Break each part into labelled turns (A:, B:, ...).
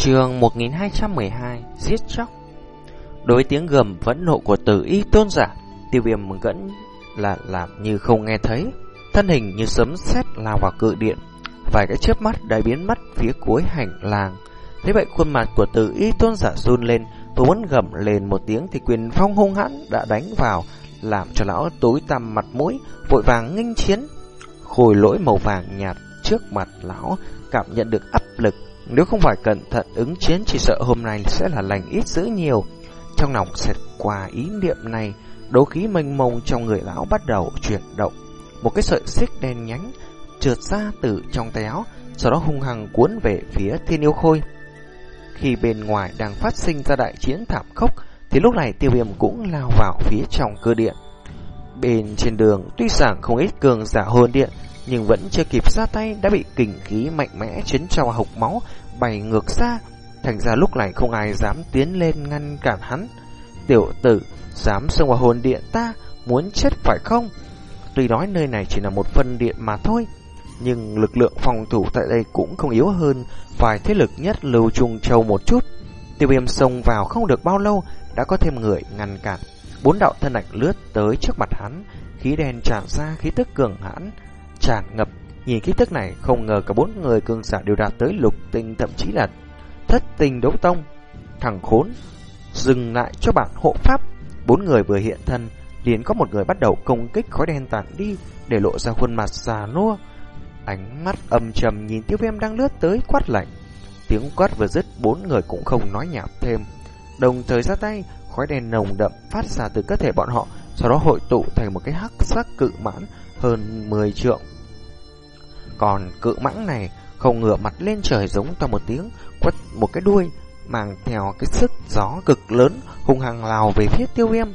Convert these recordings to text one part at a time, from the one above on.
A: Trường 1212 Giết chóc. Đối với tiếng gầm vẫn nộ của tử y tôn giả, Tiêu viêm vẫn là làm như không nghe thấy. Thân hình như sấm sét lao vào cự điện, Vài cái chớp mắt đã biến mất phía cuối hành làng Thế vậy khuôn mặt của tử y tôn giả run lên, Vừa muốn gầm lên một tiếng Thì quyền phong hung hãn đã đánh vào, Làm cho lão tối tăm mặt mũi, Vội vàng nghênh chiến. Khôi lỗi màu vàng nhạt trước mặt lão, Cảm nhận được áp lực nếu không phải cẩn thận ứng chiến chỉ sợ hôm nay sẽ là lành ít dữ nhiều. Trong lòng xẹt qua ý niệm này, đấu khí mênh mông trong người lão bắt đầu chuyển động. Một cái sợi xích đen nhánh trượt ra từ trong tay áo, sau đó hung hăng cuốn về phía thiên yêu khôi. Khi bên ngoài đang phát sinh ra đại chiến thảm khốc, thì lúc này tiêu viêm cũng lao vào phía trong cơ điện. Bên trên đường, tuy rằng không ít cường giả hồn điện, nhưng vẫn chưa kịp ra tay đã bị kình khí mạnh mẽ chấn cho hộc máu bay ngược ra. Thành ra lúc này không ai dám tiến lên ngăn cản hắn. Tiểu tử, dám xông vào hồn điện ta, muốn chết phải không? Tuy nói nơi này chỉ là một phân điện mà thôi, nhưng lực lượng phòng thủ tại đây cũng không yếu hơn vài thế lực nhất lưu trung châu một chút. Tiêu viêm xông vào không được bao lâu, đã có thêm người ngăn cản. Bốn đạo thân ảnh lướt tới trước mặt hắn, khí đen tràn ra khí tức cường hãn, tràn ngập. Nhìn khí tức này, không ngờ cả bốn người cường giả đều đạt tới lục tinh thậm chí là thất tinh đấu tông. Thằng khốn, dừng lại cho bạn hộ pháp. Bốn người vừa hiện thân, liền có một người bắt đầu công kích khói đen tản đi để lộ ra khuôn mặt già nua. Ánh mắt âm trầm nhìn tiêu viêm đang lướt tới quát lạnh. Tiếng quát vừa dứt, bốn người cũng không nói nhảm thêm. Đồng thời ra tay, khói đen nồng đậm phát ra từ cơ thể bọn họ, sau đó hội tụ thành một cái hắc sắc cự mãn hơn 10 trượng. Còn cự mãng này không ngửa mặt lên trời giống to một tiếng, quất một cái đuôi, mang theo cái sức gió cực lớn, hung hăng lao về phía tiêu viêm.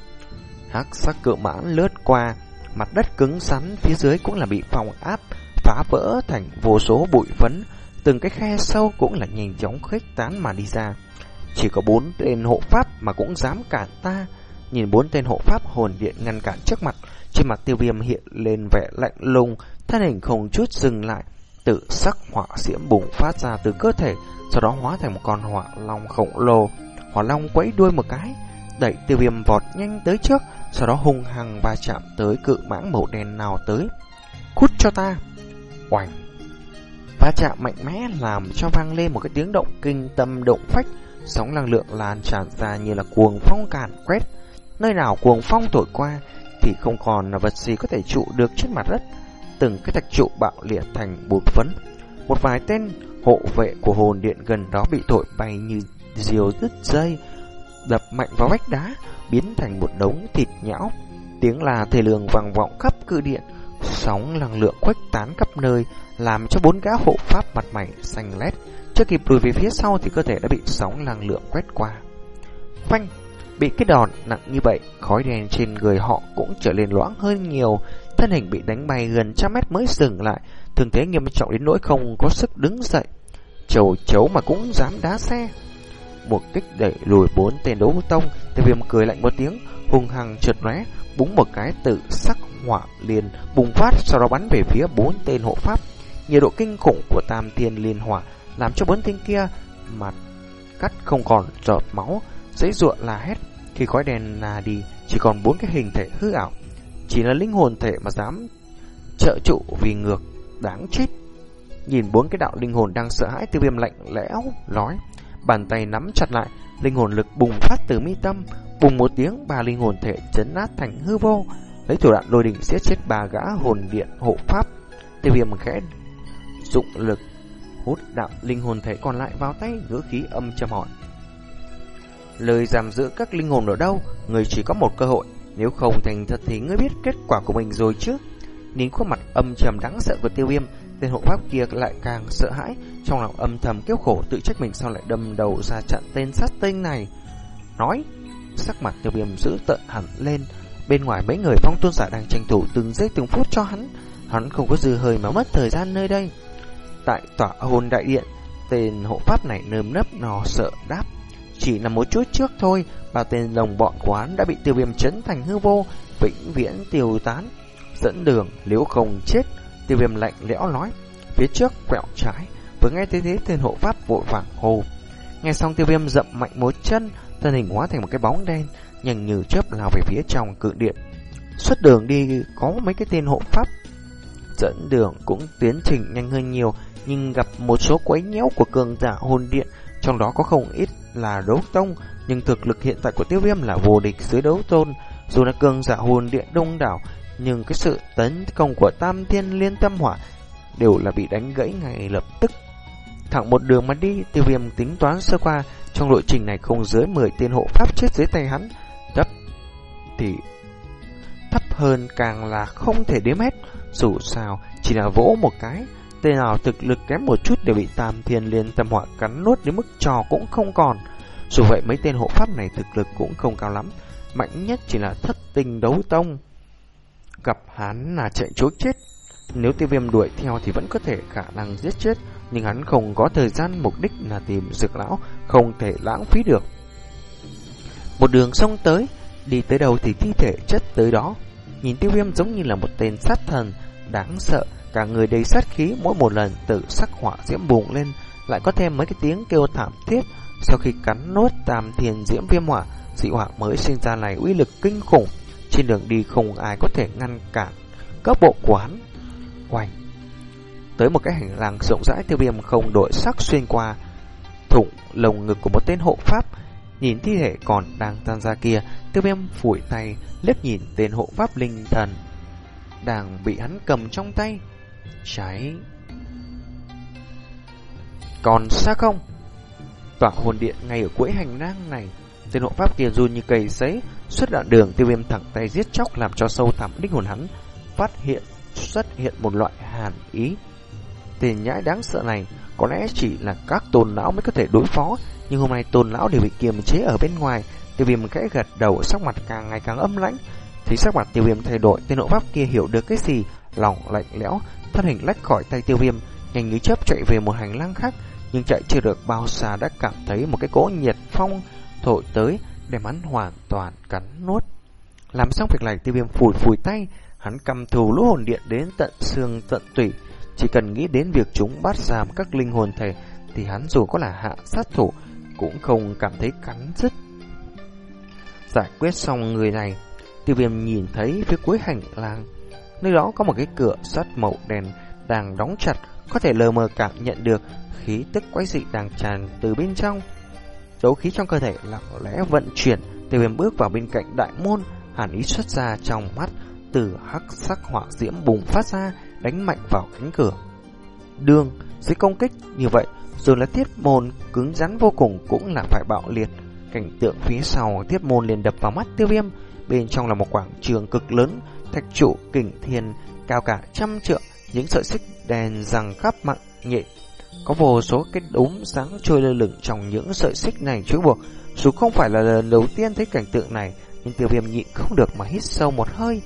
A: Hắc sắc cự mãng lướt qua, mặt đất cứng rắn phía dưới cũng là bị phòng áp, phá vỡ thành vô số bụi phấn, từng cái khe sâu cũng là nhanh chóng khuếch tán mà đi ra. Chỉ có bốn tên hộ pháp mà cũng dám cản ta. Nhìn bốn tên hộ pháp hồn điện ngăn cản trước mặt, trên mặt tiêu viêm hiện lên vẻ lạnh lùng, thân hình không chút dừng lại, tự sắc hỏa diễm bùng phát ra từ cơ thể, sau đó hóa thành một con hỏa long khổng lồ. Hỏa long quẫy đuôi một cái, đẩy tiêu viêm vọt nhanh tới trước, sau đó hung hăng va chạm tới cự mãng màu đen nào tới. Cút cho ta! Oành! Va chạm mạnh mẽ làm cho vang lên một cái tiếng động kinh tâm động phách, sóng năng lượng lan tràn ra như là cuồng phong càn quét. Nơi nào cuồng phong thổi qua thì không còn là vật gì có thể trụ được trên mặt đất. Từng cái thạch trụ bạo liệt thành bột phấn. Một vài tên hộ vệ của hồn điện gần đó bị thổi bay như diều đứt dây, đập mạnh vào vách đá, biến thành một đống thịt nhão. Tiếng là thề lường vang vọng khắp cự điện, sóng năng lượng khuếch tán khắp nơi, làm cho bốn gã hộ pháp mặt mày xanh lét. Chưa kịp lùi về phía sau thì cơ thể đã bị sóng năng lượng quét qua. Phanh! Bị cái đòn nặng như vậy, khói đen trên người họ cũng trở lên loãng hơn nhiều, thân hình bị đánh bay gần trăm mét mới dừng lại, thường thế nghiêm trọng đến nỗi không có sức đứng dậy. Chầu chấu mà cũng dám đá xe. Một kích đẩy lùi bốn tên đấu tông, tiêu viêm cười lạnh một tiếng, hung hăng trượt lóe, búng một cái tự sắc hỏa liền bùng phát sau đó bắn về phía bốn tên hộ pháp. Nhiệt độ kinh khủng của tam thiên liên hỏa làm cho bốn tên kia mặt cắt không còn giọt máu, dãy ruộng là hết Khi khói đen là đi Chỉ còn bốn cái hình thể hư ảo chỉ là linh hồn thể mà dám trợ trụ vì ngược Đáng chết. Nhìn bốn cái đạo linh hồn đang sợ hãi Tiêu viêm lạnh lẽo nói Bàn tay nắm chặt lại Linh hồn lực bùng phát từ mi tâm Bùng một tiếng ba linh hồn thể chấn nát thành hư vô. Lấy thủ đoạn lôi đình giết chết ba gã hồn điện hộ pháp. Tiêu viêm khẽ dụng lực hút đạo linh hồn thể còn lại vào tay ngữ khí âm trầm hỏi. Lời giam giữ các linh hồn ở đâu, người chỉ có một cơ hội, nếu không thành thật thì ngươi biết kết quả của mình rồi chứ. Nín khuôn mặt âm trầm đáng sợ của tiêu viêm, tên hộ pháp kia lại càng sợ hãi, trong lòng âm thầm kêu khổ tự trách mình sao lại đâm đầu ra chặn tên sát tinh này. Nói, sắc mặt tiêu viêm giữ tợn hẳn lên, bên ngoài mấy người phong tôn giả đang tranh thủ từng giây từng phút cho hắn, hắn không có dư hơi mà mất thời gian nơi đây. Tại tỏa hồn đại điện, tên hộ pháp này nơm nấp nò sợ đáp. Chỉ là một chút trước thôi, ba tên đồng bọn quán đã bị tiêu viêm chấn thành hư vô, vĩnh viễn tiêu tán. Dẫn đường, nếu không chết, tiêu viêm lạnh lẽo nói. Phía trước quẹo trái, vừa nghe thấy thế tên hộ pháp vội vàng hồ. Nghe xong tiêu viêm dậm mạnh một chân, thân hình hóa thành một cái bóng đen, nhanh như chớp lao về phía trong cự điện. Xuất đường đi có mấy cái tên hộ pháp dẫn đường cũng tiến trình nhanh hơn nhiều, nhưng gặp một số quấy nhiễu của cường giả hồn điện, trong đó có không ít là đấu tông, nhưng thực lực hiện tại của tiêu viêm là vô địch dưới đấu tôn. Dù là cường giả hồn điện đông đảo, nhưng cái sự tấn công của tam thiên liên tâm hỏa đều là bị đánh gãy ngay lập tức. Thẳng một đường mà đi, tiêu viêm tính toán sơ qua, trong lộ trình này không dưới 10 tiên hộ pháp chết dưới tay hắn. Thấp thì thấp hơn càng là không thể đếm hết, dù sao chỉ là vỗ một cái, tên nào thực lực kém một chút đều bị tam thiên liên tâm hỏa cắn nuốt đến mức trò cũng không còn. Dù vậy mấy tên hộ pháp này thực lực cũng không cao lắm, mạnh nhất chỉ là thất tình đấu tông. Gặp hắn là chạy trốn chết, nếu tiêu viêm đuổi theo thì vẫn có thể khả năng giết chết, nhưng hắn không có thời gian mục đích là tìm dược lão, không thể lãng phí được. Một đường sông tới, đi tới đâu thì thi thể chất tới đó. Nhìn tiêu viêm giống như là một tên sát thần, đáng sợ, cả người đầy sát khí mỗi một lần tự sắc hỏa diễm bùng lên, lại có thêm mấy cái tiếng kêu thảm thiết. Sau khi cắn nốt tam thiền diễm viêm hỏa, dị hỏa mới sinh ra này uy lực kinh khủng. Trên đường đi không ai có thể ngăn cản các bộ quán. Oanh! Tới một cái hành lang rộng rãi tiêu viêm không đổi sắc xuyên qua thủng lồng ngực của một tên hộ pháp. Nhìn thi thể còn đang tan ra kia, tiêu viêm phủi tay, liếc nhìn tên hộ pháp linh thần đang bị hắn cầm trong tay. Cháy! Còn xa không? Tỏa hồn điện ngay ở cuối hành lang này, tên hộ pháp kia run như cây sấy, xuất đoạn đường tiêu viêm thẳng tay giết chóc làm cho sâu thẳm linh hồn hắn phát hiện xuất hiện một loại hàn ý. Tên nhãi đáng sợ này có lẽ chỉ là các tôn lão mới có thể đối phó, nhưng hôm nay tôn lão đều bị kiềm chế ở bên ngoài. Tiêu viêm khẽ gật đầu sắc mặt càng ngày càng âm lãnh. Thì sắc mặt tiêu viêm thay đổi, tên hộ pháp kia hiểu được cái gì, lòng lạnh lẽo, thân hình lách khỏi tay tiêu viêm, nhanh như chớp chạy về một hành lang khác, nhưng chạy chưa được bao xa đã cảm thấy một cái cỗ nhiệt phong thổi tới, đem hắn hoàn toàn cắn nuốt. Làm xong việc này tiêu viêm phủi phủi tay, hắn cầm thù lũ hồn điện đến tận xương tận tủy, chỉ cần nghĩ đến việc chúng bắt giam các linh hồn thể thì hắn dù có là hạ sát thủ cũng không cảm thấy cắn rứt. Giải quyết xong người này, tiêu viêm nhìn thấy phía cuối hành lang, nơi đó có một cái cửa sắt màu đèn đang đóng chặt, có thể lờ mờ cảm nhận được khí tức quái dị đang tràn từ bên trong. Đấu khí trong cơ thể lặng lẽ vận chuyển, tiêu viêm bước vào bên cạnh đại môn, hàn ý xuất ra trong mắt, từ hắc sắc hỏa diễm bùng phát ra, đánh mạnh vào cánh cửa. Đường, dưới công kích như vậy, rồi là thiết môn cứng rắn vô cùng cũng là phải bạo liệt. Cảnh tượng phía sau thiết môn liền đập vào mắt tiêu viêm, bên trong là một quảng trường cực lớn, thạch trụ kình thiên cao cả trăm trượng, những sợi xích đèn rằng khắp mạng nhện. Có vô số cái đốm sáng trôi lơ lửng trong những sợi xích này chối buộc. Dù không phải là lần đầu tiên thấy cảnh tượng này, nhưng tiêu viêm nhịn không được mà hít sâu một hơi,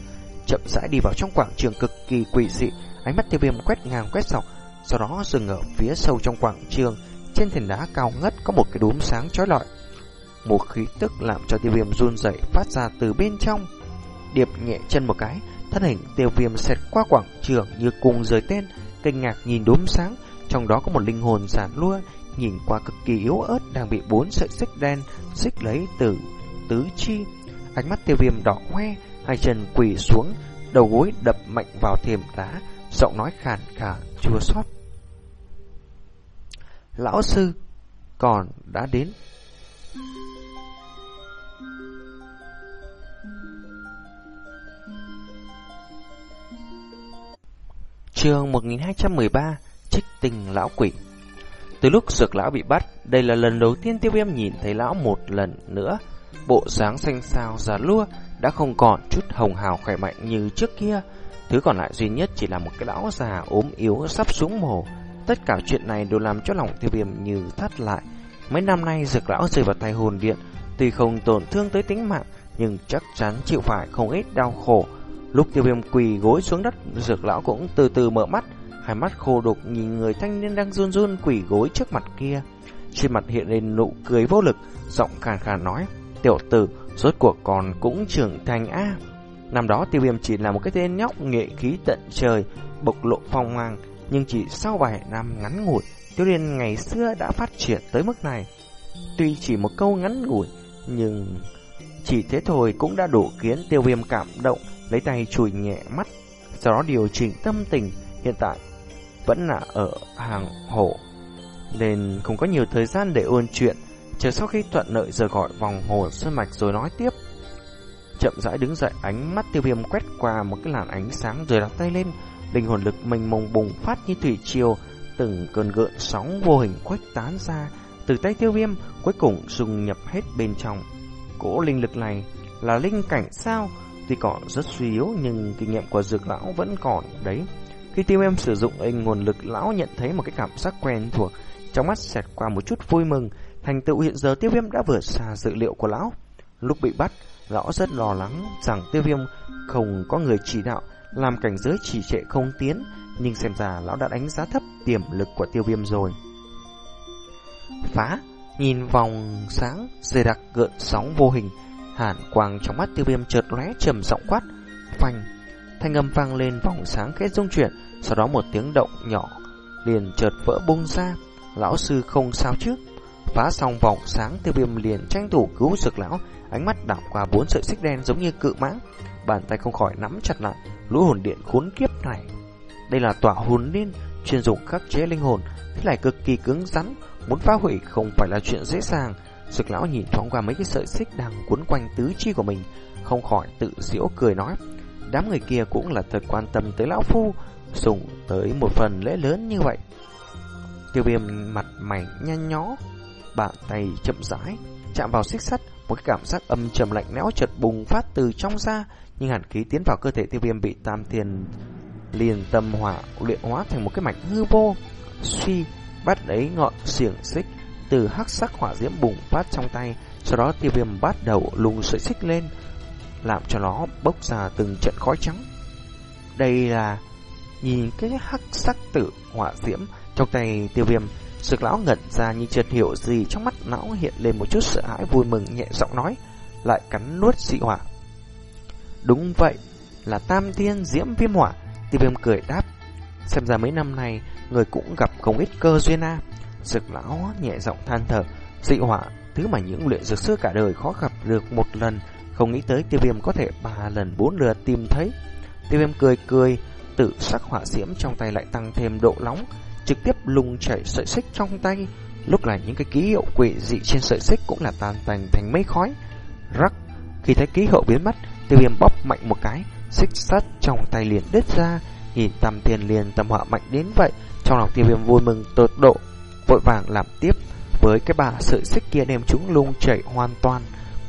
A: chậm rãi đi vào trong quảng trường cực kỳ quỷ dị, ánh mắt tiêu viêm quét ngang quét dọc, sau đó dừng ở phía sâu trong quảng trường, trên thềm đá cao ngất có một cái đốm sáng chói lọi. Một khí tức làm cho tiêu viêm run rẩy phát ra từ bên trong. Điệp nhẹ chân một cái, thân hình tiêu viêm xẹt qua quảng trường như cùng rời tên, kinh ngạc nhìn đốm sáng, trong đó có một linh hồn giản lua, nhìn qua cực kỳ yếu ớt đang bị bốn sợi xích đen xích lấy từ tứ chi. Ánh mắt tiêu viêm đỏ hoe, hai chân quỳ xuống, đầu gối đập mạnh vào thềm đá, giọng nói khàn khàn chua xót. Lão sư còn đã đến. Trường 1213 Trích tình lão quỷ Từ lúc dược lão bị bắt, đây là lần đầu tiên tiêu viêm nhìn thấy lão một lần nữa. Bộ dáng xanh xao già lua đã không còn chút hồng hào khỏe mạnh như trước kia. Thứ còn lại duy nhất chỉ là một cái lão già ốm yếu sắp xuống mồ. Tất cả chuyện này đều làm cho lòng tiêu viêm như thắt lại. Mấy năm nay dược lão rơi vào tay hồn điện, tuy không tổn thương tới tính mạng, nhưng chắc chắn chịu phải không ít đau khổ. Lúc tiêu viêm quỳ gối xuống đất, dược lão cũng từ từ mở mắt, hai mắt khô đục nhìn người thanh niên đang run run quỳ gối trước mặt kia. Trên mặt hiện lên nụ cười vô lực, giọng khàn khàn nói, tiểu tử, rốt cuộc còn cũng trưởng thành a. Năm đó tiêu viêm chỉ là một cái tên nhóc nghệ khí tận trời, bộc lộ phong mang, nhưng chỉ sau vài năm ngắn ngủi, tiêu liên ngày xưa đã phát triển tới mức này. Tuy chỉ một câu ngắn ngủi, nhưng chỉ thế thôi cũng đã đủ khiến tiêu viêm cảm động, lấy tay chùi nhẹ mắt, sau đó điều chỉnh tâm tình, hiện tại vẫn là ở hàng hổ, nên không có nhiều thời gian để ôn chuyện, chờ sau khi thuận lợi rời khỏi vòng hồ sơn mạch rồi nói tiếp. Chậm rãi đứng dậy, ánh mắt tiêu viêm quét qua một cái làn ánh sáng rồi đặt tay lên, linh hồn lực mình mông bùng phát như thủy triều, từng cơn gợn sóng vô hình khuếch tán ra từ tay tiêu viêm, cuối cùng dùng nhập hết bên trong. Cỗ linh lực này là linh cảnh sao? Tuy còn rất suy yếu nhưng kinh nghiệm của dược lão vẫn còn đấy. Khi tiêu viêm sử dụng anh nguồn lực, lão nhận thấy một cái cảm giác quen thuộc, trong mắt xẹt qua một chút vui mừng. Thành tựu hiện giờ tiêu viêm đã vượt xa dự liệu của lão. Lúc bị bắt, lão rất lo lắng rằng tiêu viêm không có người chỉ đạo, làm cảnh giới trì trệ không tiến, nhưng xem ra lão đã đánh giá thấp tiềm lực của tiêu viêm rồi. Phá, nhìn vòng sáng, dày đặc gợn sóng vô hình, hàn quang trong mắt tiêu viêm chợt lóe trầm giọng quát, phanh, thanh âm vang lên vòng sáng khẽ rung chuyển, sau đó một tiếng động nhỏ liền chợt vỡ bung ra, lão sư không sao chứ? Phá xong vòng sáng tiêu viêm liền tranh thủ cứu dược lão, ánh mắt đảo qua bốn sợi xích đen giống như cự mãng, bàn tay không khỏi nắm chặt lại lũ hồn điện khốn kiếp này. Đây là tỏa hồn liên chuyên dụng khắc chế linh hồn, thế lại cực kỳ cứng rắn, muốn phá hủy không phải là chuyện dễ dàng. Dược lão nhìn thoáng qua mấy cái sợi xích đang cuốn quanh tứ chi của mình, không khỏi tự giễu cười nói: "Đám người kia cũng là thật quan tâm tới lão phu, sùng tới một phần lễ lớn như vậy." Tiêu Viêm mặt mày nhăn nhó, bàn tay chậm rãi chạm vào xích sắt, một cái cảm giác âm trầm lạnh lẽo chợt bùng phát từ trong ra, nhưng hàn khí tiến vào cơ thể Tiêu Viêm bị Tam Tiền liền tâm hỏa luyện hóa thành một cái mảnh hư vô, suy bắt lấy ngọn xiềng xích từ hắc sắc hỏa diễm bùng phát trong tay, sau đó Tiêu Viêm bắt đầu lùng sợi xích lên, làm cho nó bốc ra từng trận khói trắng. Đây là nhìn cái hắc sắc tử hỏa diễm trong tay Tiêu Viêm Sực lão ngẩn ra như chợt hiểu gì trong mắt lão hiện lên một chút sợ hãi vui mừng nhẹ giọng nói, lại cắn nuốt dị hỏa. Đúng vậy, là tam thiên diễm viêm hỏa, tiêu viêm cười đáp. Xem ra mấy năm nay, người cũng gặp không ít cơ duyên a. Dược lão nhẹ giọng than thở, dị hỏa, thứ mà những luyện dược sư cả đời khó gặp được một lần, không nghĩ tới tiêu viêm có thể ba lần bốn lượt tìm thấy. Tiêu viêm cười cười, tự sắc hỏa diễm trong tay lại tăng thêm độ nóng, trực tiếp lùng chảy sợi xích trong tay. Lúc này những cái ký hiệu quỷ dị trên sợi xích cũng là tan tành thành mấy khói. Rắc, khi thấy ký hiệu biến mất, tiêu viêm bóp mạnh một cái, xích sắt trong tay liền đứt ra, nhìn tầm tiền liền tầm họa mạnh đến vậy, trong lòng tiêu viêm vui mừng tột độ, vội vàng làm tiếp với cái bà sợi xích kia đem chúng lung chảy hoàn toàn.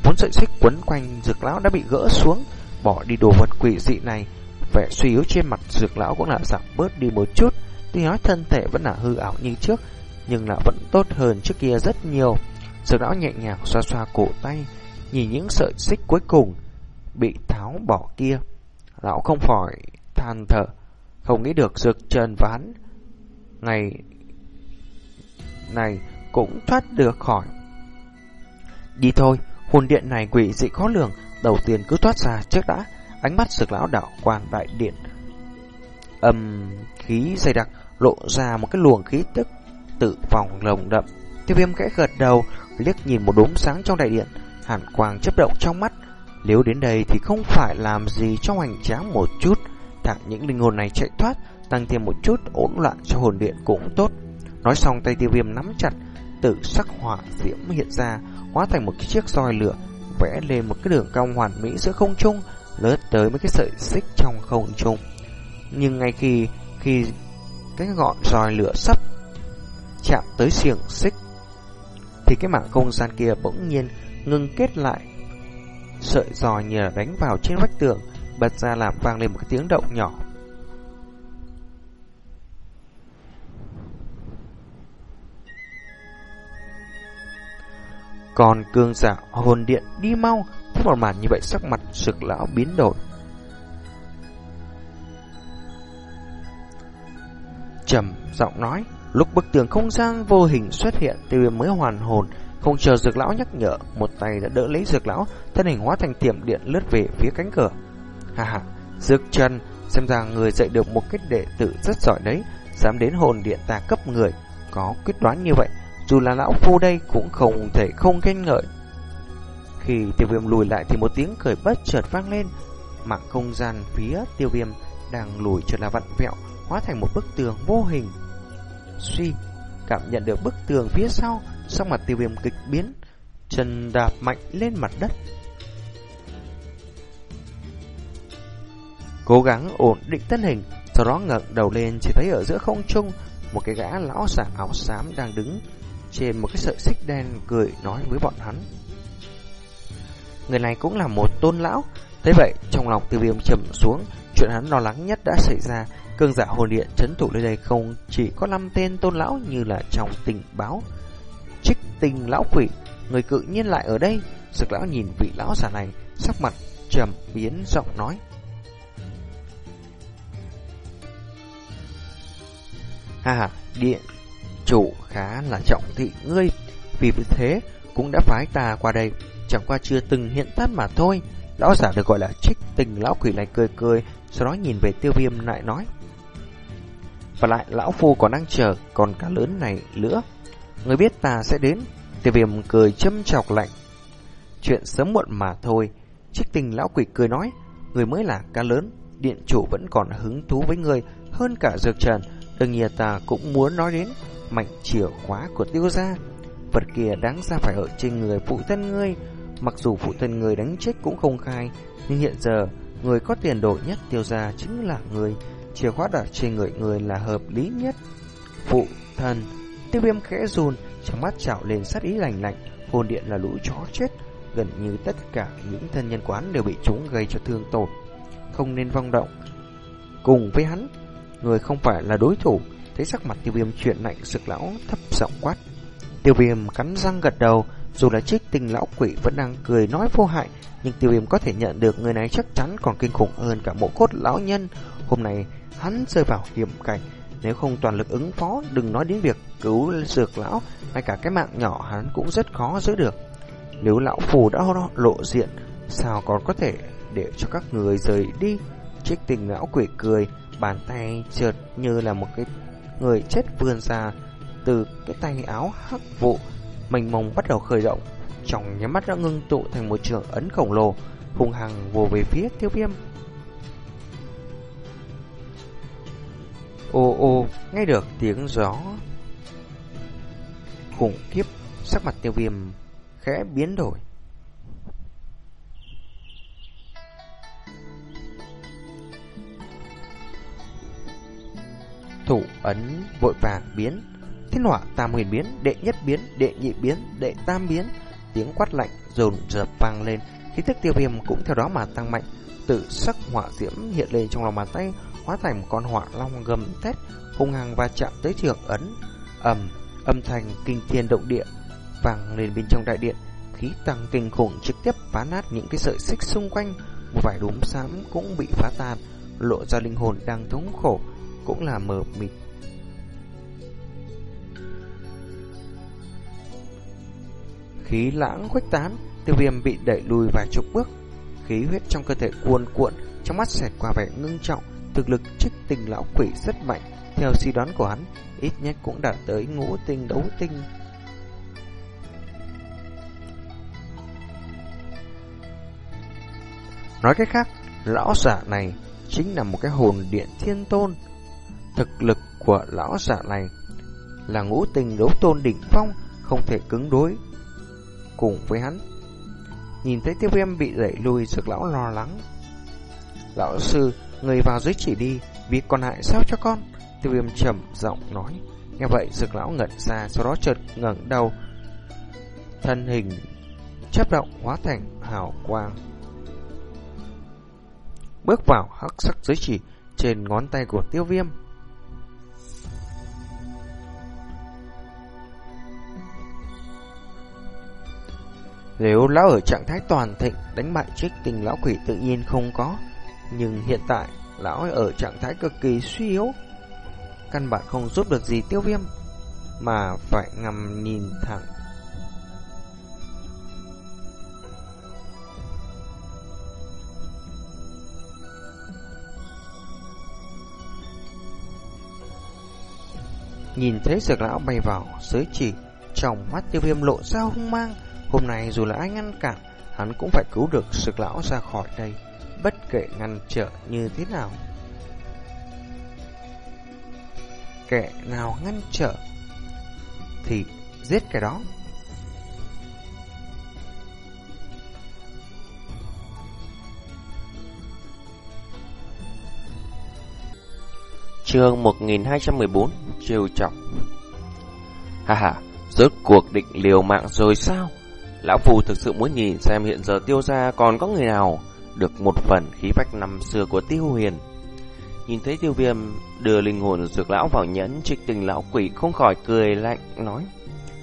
A: Bốn sợi xích quấn quanh dược lão đã bị gỡ xuống, bỏ đi đồ vật quỷ dị này. Vẻ suy yếu trên mặt dược lão cũng là giảm bớt đi một chút. Tuy nói thân thể vẫn là hư ảo như trước, nhưng là vẫn tốt hơn trước kia rất nhiều. Dược lão nhẹ nhàng xoa xoa cổ tay, nhìn những sợi xích cuối cùng bị tháo bỏ kia. Lão không khỏi than thở, không nghĩ được dược trần ván ngày này cũng thoát được khỏi. Đi thôi, hồn điện này quỷ dị khó lường, đầu tiên cứ thoát ra trước đã, ánh mắt sực lão đảo quan đại điện. Âm khí dày đặc lộ ra một cái luồng khí tức tự vòng lồng đậm. Tiêu viêm kẽ gật đầu, liếc nhìn một đốm sáng trong đại điện, hàn quang chấp động trong mắt. Nếu đến đây thì không phải làm gì trong hành tráng một chút, thẳng những linh hồn này chạy thoát, tăng thêm một chút ổn loạn cho hồn điện cũng tốt. Nói xong tay tiêu viêm nắm chặt, tự sắc hỏa diễm hiện ra, hóa thành một chiếc roi lửa, vẽ lên một cái đường cong hoàn mỹ giữa không trung, lướt tới mấy cái sợi xích trong không trung. Nhưng ngay khi khi cái ngọn roi lửa sắp chạm tới xiềng xích thì cái mảng không gian kia bỗng nhiên ngưng kết lại. Sợi roi nhờ đánh vào trên vách tường, bật ra làm vang lên một cái tiếng động nhỏ. Còn cương giả hồn điện đi mau, Thế một màn như vậy sắc mặt sực lão biến đổi. trầm giọng nói, lúc bức tường không gian vô hình xuất hiện, tiêu viêm mới hoàn hồn, không chờ dược lão nhắc nhở, một tay đã đỡ lấy dược lão, thân hình hóa thành tiệm điện lướt về phía cánh cửa. Hà hà, dược chân, xem ra người dạy được một cách đệ tử rất giỏi đấy, dám đến hồn điện ta cấp người, có quyết đoán như vậy, dù là lão phu đây cũng không thể không khen ngợi. Khi tiêu viêm lùi lại thì một tiếng cười bất chợt vang lên, mạng không gian phía tiêu viêm đang lùi chợt là vặn vẹo, hóa thành một bức tường vô hình. Suy, cảm nhận được bức tường phía sau, sắc mặt tiêu viêm kịch biến, chân đạp mạnh lên mặt đất. Cố gắng ổn định thân hình, sau đó ngẩng đầu lên chỉ thấy ở giữa không trung một cái gã lão giả áo xám đang đứng trên một cái sợi xích đen cười nói với bọn hắn. Người này cũng là một tôn lão, thế vậy trong lòng tiêu viêm trầm xuống, chuyện hắn lo lắng nhất đã xảy ra, cương giả hồn điện trấn thủ nơi đây không chỉ có 5 tên tôn lão như là trong tình báo. Trích tình lão quỷ, người cự nhiên lại ở đây, sực lão nhìn vị lão giả này, sắc mặt trầm biến giọng nói. Hà hà, điện chủ khá là trọng thị ngươi, vì thế cũng đã phái ta qua đây, chẳng qua chưa từng hiện thân mà thôi. Lão giả được gọi là trích tình lão quỷ này cười cười, sau đó nhìn về tiêu viêm lại nói. Và lại lão phu còn đang chờ, còn cả lớn này nữa. Người biết ta sẽ đến, tiêu viêm cười châm chọc lạnh. Chuyện sớm muộn mà thôi, trích tình lão quỷ cười nói, người mới là cá lớn, điện chủ vẫn còn hứng thú với người hơn cả dược trần. Đương nhiên ta cũng muốn nói đến mạnh chìa khóa của tiêu gia. Vật kia đáng ra phải ở trên người phụ thân ngươi. Mặc dù phụ thân ngươi đánh chết cũng không khai, nhưng hiện giờ người có tiền đồ nhất tiêu gia chính là người. Chìa khóa đặt trên người người là hợp lý nhất. Phụ thân, tiêu viêm khẽ run, trong mắt trào lên sát ý lành lạnh. Hồn điện là lũ chó chết, gần như tất cả những thân nhân quán đều bị chúng gây cho thương tổn. Không nên vong động. Cùng với hắn, người không phải là đối thủ, Thấy sắc mặt tiêu viêm chuyện lạnh sực lão thấp giọng quát. Tiêu viêm cắn răng gật đầu, dù là trích tình lão quỷ vẫn đang cười nói vô hại, nhưng tiêu viêm có thể nhận được người này chắc chắn còn kinh khủng hơn cả mộ cốt lão nhân. Hôm nay hắn rơi vào hiểm cảnh, nếu không toàn lực ứng phó, đừng nói đến việc cứu dược lão, ngay cả cái mạng nhỏ hắn cũng rất khó giữ được. Nếu lão phù đã lộ diện, sao còn có thể để cho các người rời đi? Trích tình lão quỷ cười, bàn tay trượt như là một cái người chết vươn ra từ cái tay áo hắc vụ. Mình mông bắt đầu khởi động, trong nhắm mắt đã ngưng tụ thành một trường ấn khổng lồ hung hăng vồ về phía tiêu viêm. Ô ô, nghe được tiếng gió khủng khiếp, sắc mặt tiêu viêm khẽ biến đổi. Thủ ấn vội vàng biến. Thiên hỏa tam huyền biến, đệ nhất biến, đệ nhị biến, đệ tam biến. Tiếng quát lạnh dồn dập vang lên, khí thức tiêu viêm cũng theo đó mà tăng mạnh. Tự sắc hỏa diễm hiện lên trong lòng bàn tay, hóa thành một con hỏa long gầm thét, hung hăng và chạm tới trường ấn. Ầm, âm thanh kinh thiên động địa vang lên bên trong đại điện. Khí tăng kinh khủng trực tiếp phá nát những cái sợi xích xung quanh. Một vài đốm xám cũng bị phá tan, lộ ra linh hồn đang thống khổ cũng là mờ mịt. Khí lãng khuếch tán, tiêu viêm bị đẩy lùi vài chục bước. Khí huyết trong cơ thể cuồn cuộn, trong mắt xẹt qua vẻ ngưng trọng, thực lực trích tình lão quỷ rất mạnh. Theo suy đoán của hắn, ít nhất cũng đạt tới ngũ tinh đấu tinh. Nói cách khác, lão giả này chính là một cái hồn điện thiên tôn Thực lực của lão giả này là ngũ tình đấu tôn đỉnh phong, không thể cứng đối cùng với hắn. Nhìn thấy tiêu viêm bị đẩy lùi sực lão lo lắng. Lão sư, người vào dưới chỉ đi, vì còn hại sao cho con? Tiêu viêm trầm giọng nói. Nghe vậy, sực lão ngẩn ra, sau đó chợt ngẩng đầu. Thân hình chấp động hóa thành hào quang. Bước vào hắc sắc dưới chỉ trên ngón tay của tiêu viêm. Nếu lão ở trạng thái toàn thịnh, đánh bại trích tình lão quỷ tự nhiên không có. Nhưng hiện tại, lão ở trạng thái cực kỳ suy yếu. Căn bản không giúp được gì tiêu viêm, Mà phải ngầm nhìn thẳng. Nhìn thấy dược lão bay vào dưới chỉ
B: Trong mắt tiêu viêm lộ ra hung mang. Hôm nay dù là ai ngăn cản Hắn cũng phải cứu được sực lão ra khỏi đây Bất kể ngăn trở như thế nào Kẻ nào ngăn trở Thì giết kẻ đó Chương 1214 Trêu trọng. Ha ha, rốt cuộc định liều mạng rồi sao? Lão Phu thực sự muốn nhìn xem hiện giờ tiêu gia còn có người nào được một phần khí phách năm xưa của tiêu huyền. Nhìn thấy tiêu viêm đưa linh hồn dược lão vào nhẫn trích tình lão quỷ không khỏi cười lạnh nói.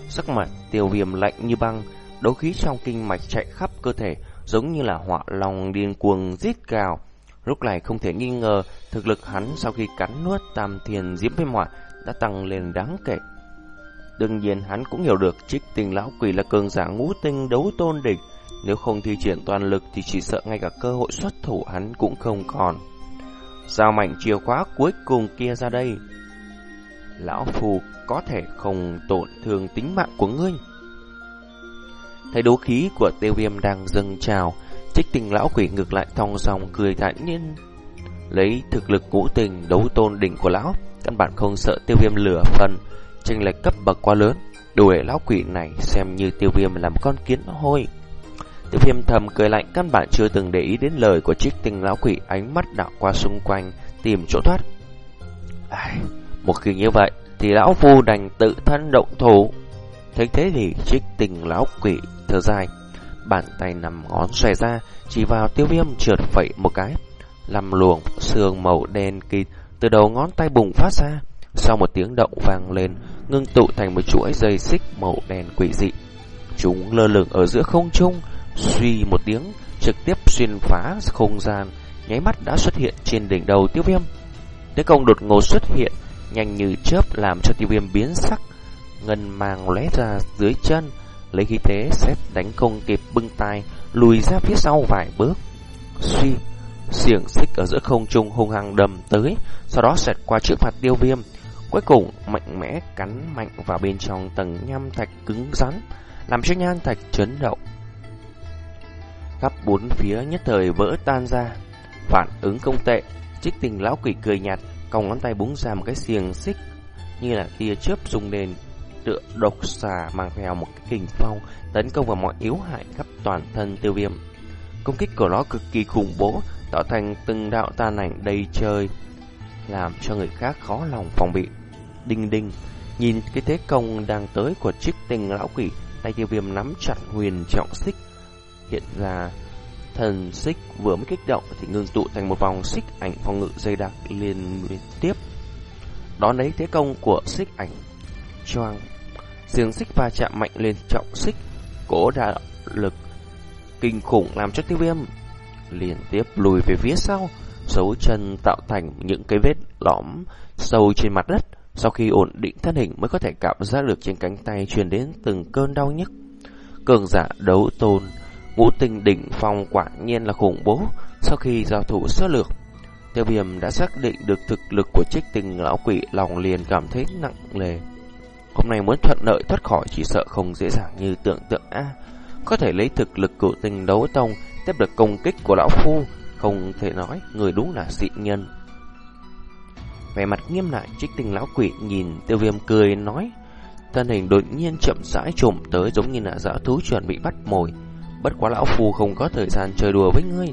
B: Sắc mặt tiêu viêm lạnh như băng, đấu khí trong kinh mạch chạy khắp cơ thể giống như là họa lòng điên cuồng rít gào. Lúc này không thể nghi ngờ thực lực hắn sau khi cắn nuốt tam thiền diễm viêm hỏa đã tăng lên đáng kể. Đương nhiên hắn cũng hiểu được trích tình lão quỷ là cường giả ngũ tinh đấu tôn địch. Nếu không thi triển toàn lực thì chỉ sợ ngay cả cơ hội xuất thủ hắn cũng không còn. Giao mảnh chìa khóa cuối cùng kia ra đây. Lão phù có thể không tổn thương tính mạng của ngươi. Thấy đấu khí của tiêu viêm đang dâng trào, trích tình lão quỷ ngược lại thong dòng cười thản nhiên. Lấy thực lực ngũ tình đấu tôn đỉnh của lão, căn bản không sợ tiêu viêm lửa phần chênh lệch cấp bậc quá lớn, đuổi lão quỷ này xem như tiêu viêm là một con kiến hôi. Tiêu viêm thầm cười lạnh căn bản chưa từng để ý đến lời của trích tinh lão quỷ ánh mắt đảo qua xung quanh tìm chỗ thoát. Ai, một khi như vậy thì lão phu đành tự thân động thủ. Thấy thế thì trích tình lão quỷ thở dài, bàn tay nằm ngón xòe ra chỉ vào tiêu viêm trượt phẩy một cái, làm luồng xương màu đen kịt từ đầu ngón tay bùng phát ra. Sau một tiếng động vang lên, ngưng tụ thành một chuỗi dây xích màu đen quỷ dị. Chúng lơ lửng ở giữa không trung, suy một tiếng, trực tiếp xuyên phá không gian, nháy mắt đã xuất hiện trên đỉnh đầu tiêu viêm. Thế công đột ngột xuất hiện, nhanh như chớp làm cho tiêu viêm biến sắc, ngân mang lóe ra dưới chân, lấy khí thế xét đánh không kịp bưng tay, lùi ra phía sau vài bước. Suy, xiềng xích ở giữa không trung hung hăng đầm tới, sau đó xẹt qua trước mặt tiêu viêm, Cuối cùng mạnh mẽ cắn mạnh vào bên trong tầng nham thạch cứng rắn, làm cho nham thạch chấn động. Khắp bốn phía nhất thời vỡ tan ra, phản ứng không tệ, trích tình lão quỷ cười nhạt, còng ngón tay búng ra một cái xiềng xích, như là tia chớp dùng nền tựa độc xà mang theo một cái kình phong tấn công vào mọi yếu hại khắp toàn thân tiêu viêm. Công kích của nó cực kỳ khủng bố, tạo thành từng đạo tàn ảnh đầy trời, làm cho người khác khó lòng phòng bị. Đinh đinh, nhìn cái thế công đang tới của trích tình lão quỷ, tay tiêu viêm nắm chặt huyền trọng xích. Hiện ra thần xích vừa mới kích động thì ngưng tụ thành một vòng xích ảnh phòng ngự dây đặc liên tiếp. Đón lấy thế công của xích ảnh choang. Xiềng xích va chạm mạnh lên trọng xích, cố đà lực kinh khủng làm cho tiêu viêm liên tiếp lùi về phía sau, dấu chân tạo thành những cái vết lõm sâu trên mặt đất. Sau khi ổn định thân hình mới có thể cảm giác được trên cánh tay truyền đến từng cơn đau nhức. Cường giả đấu tôn, ngũ tinh đỉnh phong quả nhiên là khủng bố. Sau khi giao thủ sơ lược, tiêu viêm đã xác định được thực lực của trích tình lão quỷ lòng liền cảm thấy nặng nề. Hôm nay muốn thuận lợi thoát khỏi chỉ sợ không dễ dàng như tưởng tượng a Có thể lấy thực lực cựu tình đấu tông tiếp được công kích của lão phu, không thể nói người đúng là dị nhân. Vẻ mặt nghiêm lại, trích tình lão quỷ nhìn tiêu viêm cười, nói, Thân hình đột nhiên chậm rãi trồm tới giống như là dã thú chuẩn bị bắt mồi. Bất quá lão phu không có thời gian chơi đùa với ngươi,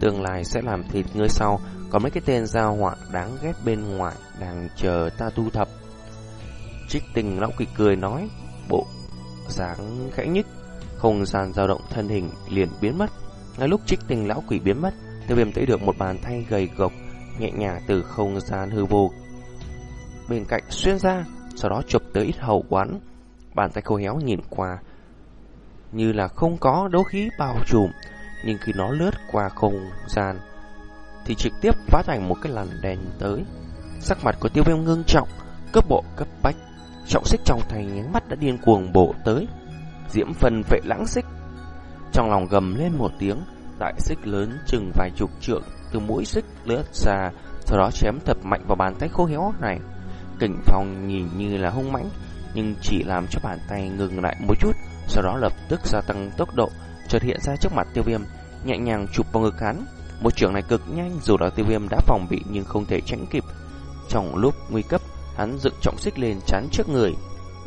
B: Tương lai sẽ làm thịt ngươi sau. Còn mấy cái tên giao họa đáng ghét bên ngoài Đang chờ ta tu thập. Trích tình lão quỷ cười nói, Bộ dáng khẽ nhích, Không gian dao động thân hình liền biến mất. Ngay lúc trích tình lão quỷ biến mất, Tiêu viêm thấy được một bàn tay gầy gộc nhẹ nhàng từ không gian hư vô bên cạnh xuyên ra, sau đó chụp tới ít hầu quán. Bàn tay khô héo nhìn qua, như là không có đấu khí bao trùm, nhưng khi nó lướt qua không gian, thì trực tiếp phá thành một cái làn đèn tới. Sắc mặt của tiêu viêm ngưng trọng, cấp bộ cấp bách, trọng xích trong thành nhánh mắt đã điên cuồng bổ tới. Diễm phần vệ lãng xích, trong lòng gầm lên một tiếng, đại xích lớn chừng vài chục trượng từ mũi xích lướt ra, sau đó chém thật mạnh vào bàn tay khô héo này. Cảnh phòng nhìn như là hung mãnh, nhưng chỉ làm cho bàn tay ngừng lại một chút, sau đó lập tức gia tăng tốc độ, chợt hiện ra trước mặt tiêu viêm, nhẹ nhàng chụp vào ngực hắn. Một trường này cực nhanh dù là tiêu viêm đã phòng bị nhưng không thể tránh kịp. Trong lúc nguy cấp, hắn dựng trọng xích lên chắn trước người,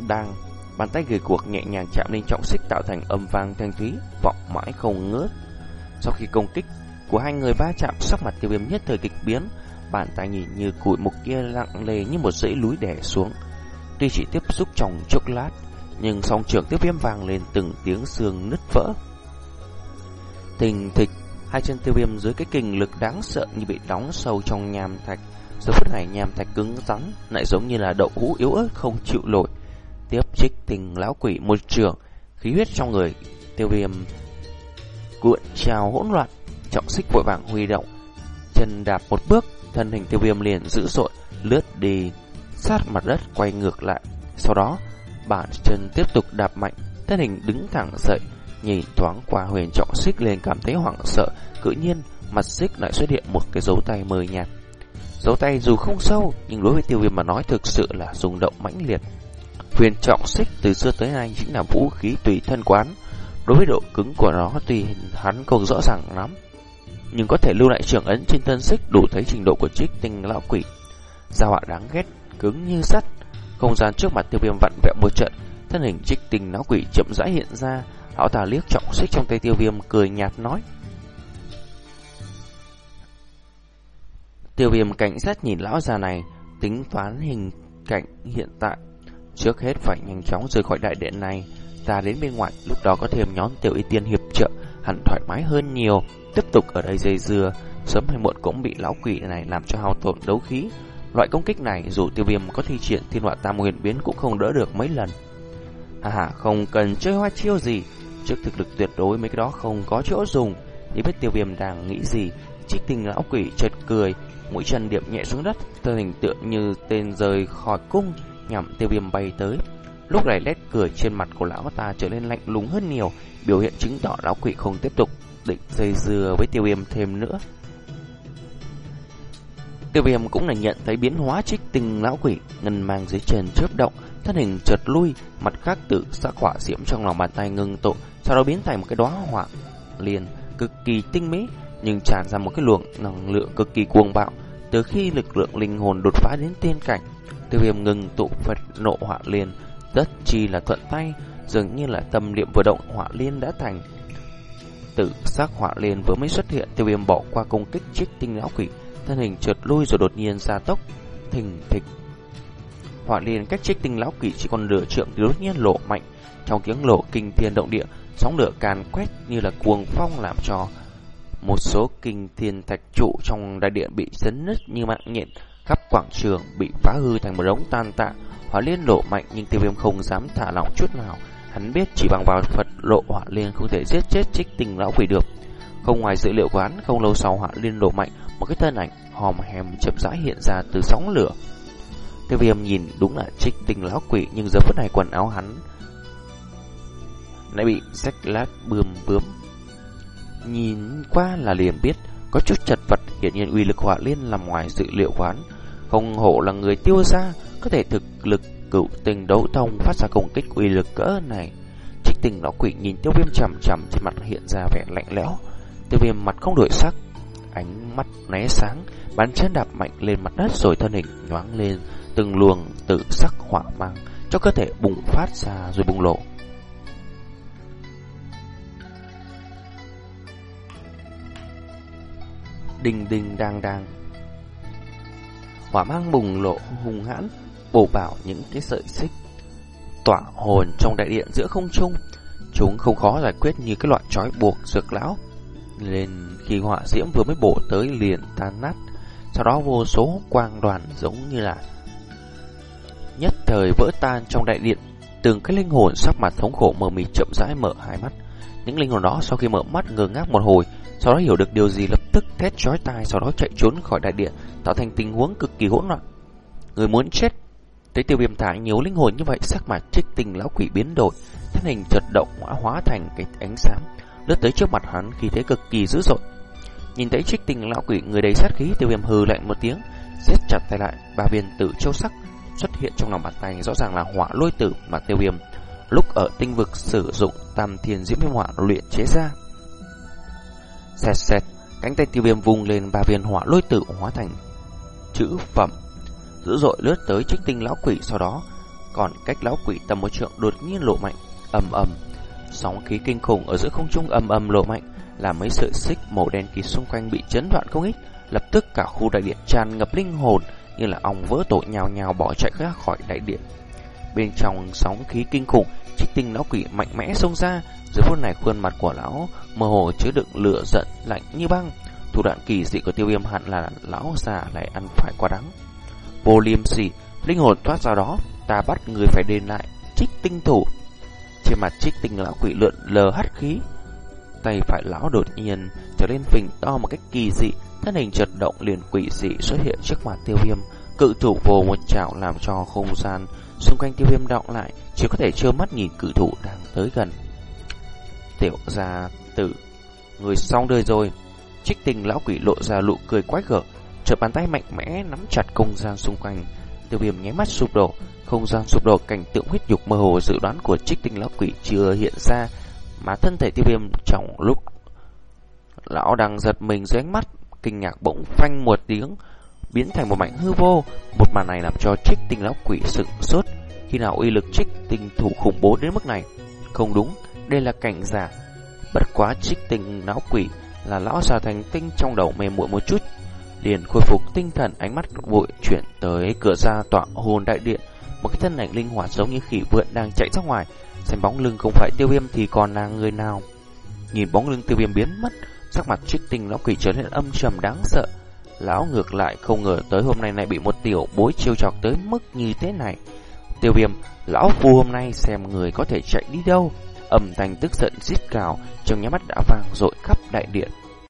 B: đang bàn tay gầy cuộc nhẹ nhàng chạm lên trọng xích tạo thành âm vang thanh thúy, vọng mãi không ngớt. Sau khi công kích của hai người va chạm, sắc mặt tiêu viêm nhất thời kịch biến, bàn tay nhìn như cụi mục kia lặng lề như một dãy núi đè xuống. Tuy chỉ tiếp xúc trong chốc lát, nhưng song trưởng tiêu viêm vang lên từng tiếng xương nứt vỡ. Tình thịch, hai chân tiêu viêm dưới cái kình lực đáng sợ như bị đóng sâu trong nham thạch. Giờ phút này nham thạch cứng rắn, lại giống như là đậu hũ yếu ớt không chịu nổi. Tiếp trích tình lão quỷ một trường, khí huyết trong người, tiêu viêm cuộn trào hỗn loạn, trọng xích vội vàng huy động, chân đạp một bước, thân hình tiêu viêm liền dữ dội, lướt đi, sát mặt đất quay ngược lại. Sau đó, bản chân tiếp tục đạp mạnh, thân hình đứng thẳng dậy, nhìn thoáng qua huyền trọng xích lên cảm thấy hoảng sợ, cự nhiên mặt xích lại xuất hiện một cái dấu tay mờ nhạt. Dấu tay dù không sâu, nhưng đối với tiêu viêm mà nói thực sự là rung động mãnh liệt. Huyền trọng xích từ xưa tới nay chính là vũ khí tùy thân quán. Đối với độ cứng của nó tuy hắn không rõ ràng lắm, nhưng có thể lưu lại trường ấn trên thân xích đủ thấy trình độ của trích tinh lão quỷ. Giao họa đáng ghét, cứng như sắt. Không gian trước mặt tiêu viêm vặn vẹo một trận, thân hình trích tinh lão quỷ chậm rãi hiện ra, lão ta liếc trọng xích trong tay tiêu viêm cười nhạt nói. Tiêu viêm cảnh sát nhìn lão già này, tính toán hình cảnh hiện tại. Trước hết phải nhanh chóng rời khỏi đại điện này, ta đến bên ngoài, lúc đó có thêm nhóm tiểu y tiên hiệp trợ, hẳn thoải mái hơn nhiều. Tiếp tục ở đây dây dưa, sớm hay muộn cũng bị lão quỷ này làm cho hao tổn đấu khí. Loại công kích này dù tiêu viêm có thi triển thiên họa tam nguyên biến cũng không đỡ được mấy lần. Hà hà, không cần chơi hoa chiêu gì, trước thực lực tuyệt đối mấy cái đó không có chỗ dùng. Thì biết tiêu viêm đang nghĩ gì, trích tình lão quỷ chợt cười, mũi chân điệp nhẹ xuống đất, thân hình tượng như tên rời khỏi cung, nhằm tiêu viêm bay tới. Lúc này nét cười trên mặt của lão ta trở nên lạnh lùng hơn nhiều, biểu hiện chứng tỏ lão quỷ không tiếp tục định dây dưa với tiêu viêm thêm nữa. Tiêu viêm cũng là nhận thấy biến hóa trích tình lão quỷ, ngân mang dưới chân chớp động, thân hình chợt lui, mặt khác tự sắc hỏa diễm trong lòng bàn tay ngưng tụ, sau đó biến thành một cái đóa hỏa liền cực kỳ tinh mỹ, nhưng tràn ra một cái luồng năng lượng cực kỳ cuồng bạo. Từ khi lực lượng linh hồn đột phá đến tiên cảnh, tiêu viêm ngừng tụ Phật nộ hỏa liên, rất chi là thuận tay, dường như là tâm niệm vừa động hỏa liên đã thành. Tử sắc hỏa liền vừa mới xuất hiện, tiêu viêm bỏ qua công kích trích tinh lão quỷ, thân hình trượt lui rồi đột nhiên ra tốc, thình thịch. Hỏa liên cách trích tinh lão quỷ chỉ còn nửa trượng thì đột nhiên lộ mạnh, trong tiếng lộ kinh thiên động địa, sóng lửa càn quét như là cuồng phong làm cho một số kinh thiên thạch trụ trong đại điện bị sấn nứt như mạng nhện, khắp quảng trường bị phá hư thành một đống tan tạ. Hỏa liên lộ mạnh nhưng tiêu viêm không dám thả lỏng chút nào. Hắn biết chỉ bằng vào Phật lộ hỏa liên không thể giết chết trích tình lão quỷ được. Không ngoài dữ liệu quán, không lâu sau hỏa liên lộ mạnh, một cái thân ảnh hòm hèm chậm rãi hiện ra từ sóng lửa. Tiêu viêm nhìn đúng là trích tình lão quỷ nhưng giờ phút này quần áo hắn lại bị rách lát bươm bướm. Nhìn qua là liền biết có chút chật vật hiển nhiên uy lực hỏa liên nằm ngoài dự liệu quán. Không hổ là người tiêu ra có thể thực lực cựu tình đấu thông phát ra công kích uy lực cỡ này. Trích tình lão quỷ nhìn tiêu viêm chằm chằm trên mặt hiện ra vẻ lạnh lẽo. Tiêu viêm mặt không đổi sắc, ánh mắt né sáng, bàn chân đạp mạnh lên mặt đất rồi thân hình nhoáng lên từng luồng tự sắc hỏa mang cho cơ thể bùng phát ra rồi bùng lộ. đình đình đang đang Hỏa mang bùng lộ hung hãn Bổ bảo những cái sợi xích Tỏa hồn trong đại điện giữa không trung. Chúng không khó giải quyết như cái loại trói buộc dược lão. Lên khi họa diễm vừa mới bổ tới liền tan nát. Sau đó vô số quang đoàn giống như là Nhất thời vỡ tan trong đại điện. Từng cái linh hồn sắc mặt thống khổ mờ mịt chậm rãi mở hai mắt. Những linh hồn đó sau khi mở mắt ngơ ngác một hồi, Sau đó hiểu được điều gì lập tức thét chói tai, Sau đó chạy trốn khỏi đại điện, Tạo thành tình huống cực kỳ hỗn loạn. Người muốn chết Thấy tiêu viêm thả nhiều linh hồn như vậy Sắc mặt trích tình lão quỷ biến đổi Thân hình chợt động hóa hóa thành cái ánh sáng Lướt tới trước mặt hắn khi thế cực kỳ dữ dội Nhìn thấy trích tình lão quỷ người đầy sát khí Tiêu viêm hừ lạnh một tiếng siết chặt tay lại Ba viên tử châu sắc xuất hiện trong lòng bàn tay rõ ràng là hỏa lôi tử mà tiêu viêm lúc ở tinh vực sử dụng tam thiên diễm viêm hỏa luyện chế ra. Xẹt xẹt, cánh tay tiêu viêm vung lên ba viên hỏa lôi tử hóa thành chữ phẩm. Dữ dội lướt tới trích tinh lão quỷ sau đó, còn cách lão quỷ tầm một trượng đột nhiên lộ mạnh, ầm ầm. Sóng khí kinh khủng ở giữa không trung ầm ầm lộ mạnh, làm mấy sợi xích màu đen kỳ xung quanh bị chấn đoạn không ít, lập tức cả khu đại điện tràn ngập linh hồn như là ong vỡ tổ nhào nhào bỏ chạy ra khỏi đại điện. Bên trong sóng khí kinh khủng, trích tinh lão quỷ mạnh mẽ xông ra, giờ phút này khuôn mặt của lão mơ hồ chứa đựng lửa giận lạnh như băng. Thủ đoạn kỳ dị của tiêu viêm hẳn là lão già lại ăn phải quá đắng. Vô liêm sỉ, linh hồn thoát ra đó, ta bắt người phải đền lại, trích tinh thủ. Trên mặt trích tinh lão quỷ lượn lờ hắt khí, tay phải lão đột nhiên trở lên phình to một cách kỳ dị, thân hình chật động liền quỷ dị xuất hiện trước mặt tiêu viêm, cự thủ vô một chảo làm cho không gian xung quanh tiêu viêm động lại, chỉ có thể trơ mắt nhìn cự thủ đang tới gần. Tiểu gia tử, người xong đời rồi. Trích tình lão quỷ lộ ra nụ cười quái gở, chợt bàn tay mạnh mẽ nắm chặt không gian xung quanh. Tiêu viêm nháy mắt sụp đổ, không gian sụp đổ cảnh tượng huyết nhục mơ hồ dự đoán của trích tinh lão quỷ chưa hiện ra, mà thân thể tiêu viêm trong lúc lão đang giật mình dưới ánh mắt, kinh ngạc bỗng phanh một tiếng, biến thành một mảnh hư vô. Một màn này làm cho trích tinh lão quỷ sững sốt. Khi nào uy lực trích tinh thủ khủng bố đến mức này? Không đúng, đây là cảnh giả. Bất quá trích tinh lão quỷ là lão già thành tinh trong đầu mềm muội một chút. Liền khôi phục tinh thần ánh mắt vội chuyển tới cửa ra tọa hồn đại điện. Một cái thân ảnh linh hoạt giống như khỉ vượn đang chạy ra ngoài. Xem bóng lưng không phải tiêu viêm thì còn là người nào. Nhìn bóng lưng tiêu viêm biến mất, sắc mặt trích tinh lão quỷ trở nên âm trầm đáng sợ. Lão ngược lại không ngờ tới hôm nay lại bị một tiểu bối chiêu chọc tới mức như thế này. Tiêu viêm, lão phu hôm nay xem người có thể chạy đi đâu. Âm thanh tức giận rít cào trong nháy mắt đã vang dội khắp đại điện.